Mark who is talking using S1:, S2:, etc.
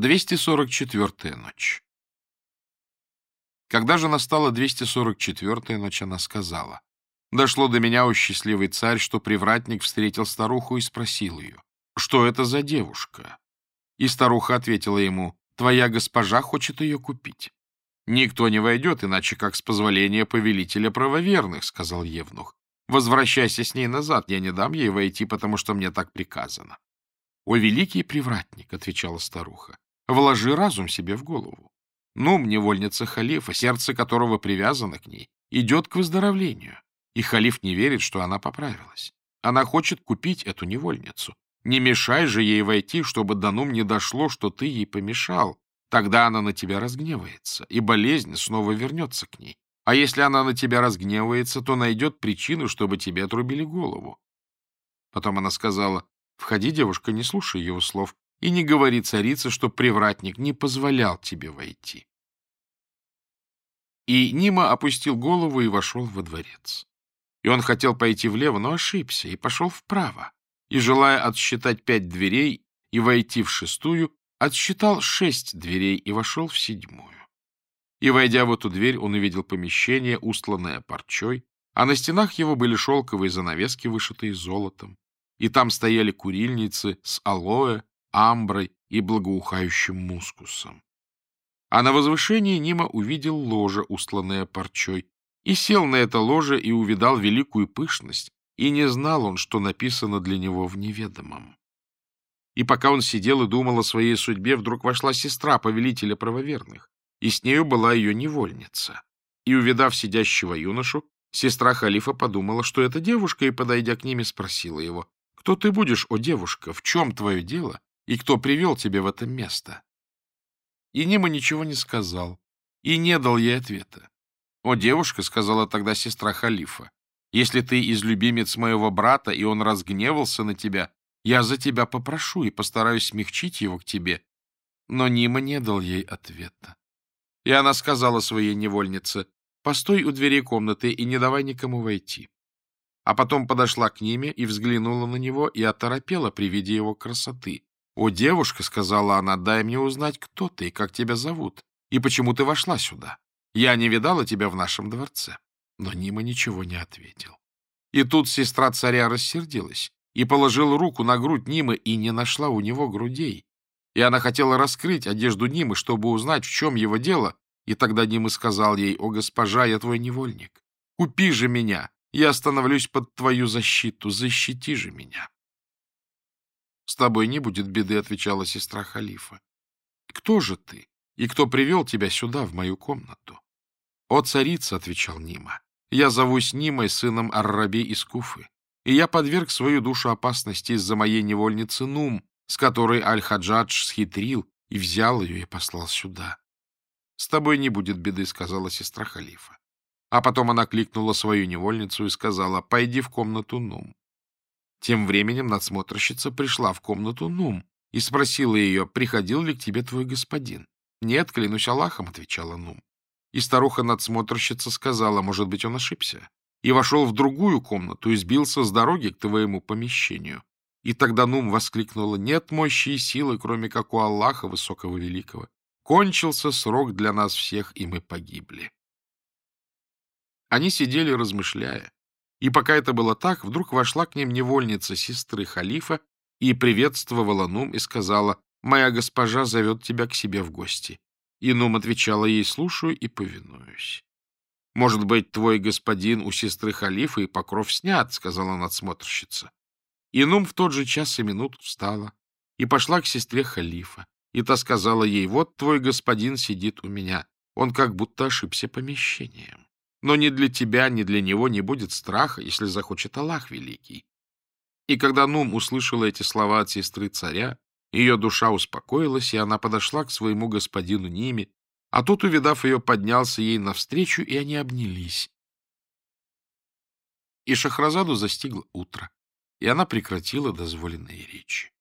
S1: 244-я ночь. Когда же настала 244-я ночь, она сказала, «Дошло до меня, у счастливый царь, что привратник встретил старуху и спросил ее, что это за девушка?» И старуха ответила ему, «Твоя госпожа хочет ее купить». «Никто не войдет, иначе как с позволения повелителя правоверных», — сказал Евнух. «Возвращайся с ней назад, я не дам ей войти, потому что мне так приказано». «О, великий привратник!» — отвечала старуха. Вложи разум себе в голову. Нум, невольница халифа, сердце которого привязано к ней, идет к выздоровлению, и халиф не верит, что она поправилась. Она хочет купить эту невольницу. Не мешай же ей войти, чтобы данум не дошло, что ты ей помешал. Тогда она на тебя разгневается, и болезнь снова вернется к ней. А если она на тебя разгневается, то найдет причину, чтобы тебе отрубили голову. Потом она сказала, «Входи, девушка, не слушай его слов. И не говори царице, что привратник не позволял тебе войти. И Нима опустил голову и вошел во дворец. И он хотел пойти влево, но ошибся и пошел вправо. И, желая отсчитать пять дверей и войти в шестую, отсчитал шесть дверей и вошел в седьмую. И, войдя в эту дверь, он увидел помещение, устланное парчой, а на стенах его были шелковые занавески, вышитые золотом. И там стояли курильницы с алоэ, амброй и благоухающим мускусом. А на возвышении Нима увидел ложе, устланное парчой, и сел на это ложе и увидал великую пышность, и не знал он, что написано для него в неведомом. И пока он сидел и думал о своей судьбе, вдруг вошла сестра повелителя правоверных, и с нею была ее невольница. И, увидав сидящего юношу, сестра халифа подумала, что это девушка, и, подойдя к ними, спросила его, «Кто ты будешь, о девушка? В чем твое дело? и кто привел тебя в это место. И Нима ничего не сказал, и не дал ей ответа. «О, девушка», — сказала тогда сестра Халифа, — «если ты из любимец моего брата, и он разгневался на тебя, я за тебя попрошу и постараюсь смягчить его к тебе». Но Нима не дал ей ответа. И она сказала своей невольнице, «Постой у двери комнаты и не давай никому войти». А потом подошла к Ниме и взглянула на него и оторопела при виде его красоты. «О, девушка», — сказала она, — «дай мне узнать, кто ты и как тебя зовут, и почему ты вошла сюда. Я не видала тебя в нашем дворце». Но Нима ничего не ответил. И тут сестра царя рассердилась и положила руку на грудь Нимы и не нашла у него грудей. И она хотела раскрыть одежду Нимы, чтобы узнать, в чем его дело, и тогда Нима сказал ей, «О, госпожа, я твой невольник, купи же меня, я становлюсь под твою защиту, защити же меня». — С тобой не будет беды, — отвечала сестра халифа. — Кто же ты? И кто привел тебя сюда, в мою комнату? — О, царица, — отвечал Нима, — я зовусь Нимой, сыном Арраби из Куфы, и я подверг свою душу опасности из-за моей невольницы Нум, с которой Аль-Хаджадж схитрил и взял ее и послал сюда. — С тобой не будет беды, — сказала сестра халифа. А потом она кликнула свою невольницу и сказала, — пойди в комнату Нум. Тем временем надсмотрщица пришла в комнату Нум и спросила ее, приходил ли к тебе твой господин. «Нет, клянусь Аллахом», — отвечала Нум. И старуха-надсмотрщица сказала, может быть, он ошибся, и вошел в другую комнату и сбился с дороги к твоему помещению. И тогда Нум воскликнула, «Нет мощи и силы, кроме как у Аллаха Высокого Великого. Кончился срок для нас всех, и мы погибли». Они сидели, размышляя, и пока это было так, вдруг вошла к ним невольница сестры халифа и приветствовала Нум и сказала, «Моя госпожа зовет тебя к себе в гости». И Нум отвечала ей, «Слушаю и повинуюсь». «Может быть, твой господин у сестры халифа и покров снят», — сказала надсмотрщица. И Нум в тот же час и минут встала и пошла к сестре халифа. И та сказала ей, «Вот твой господин сидит у меня, он как будто ошибся помещением». Но ни для тебя, ни для него не будет страха, если захочет Аллах Великий. И когда Нум услышала эти слова от сестры царя, ее душа успокоилась, и она подошла к своему господину Ними, а тот, увидав ее, поднялся ей навстречу, и они обнялись. И Шахразаду застигло утро, и она прекратила дозволенные речи.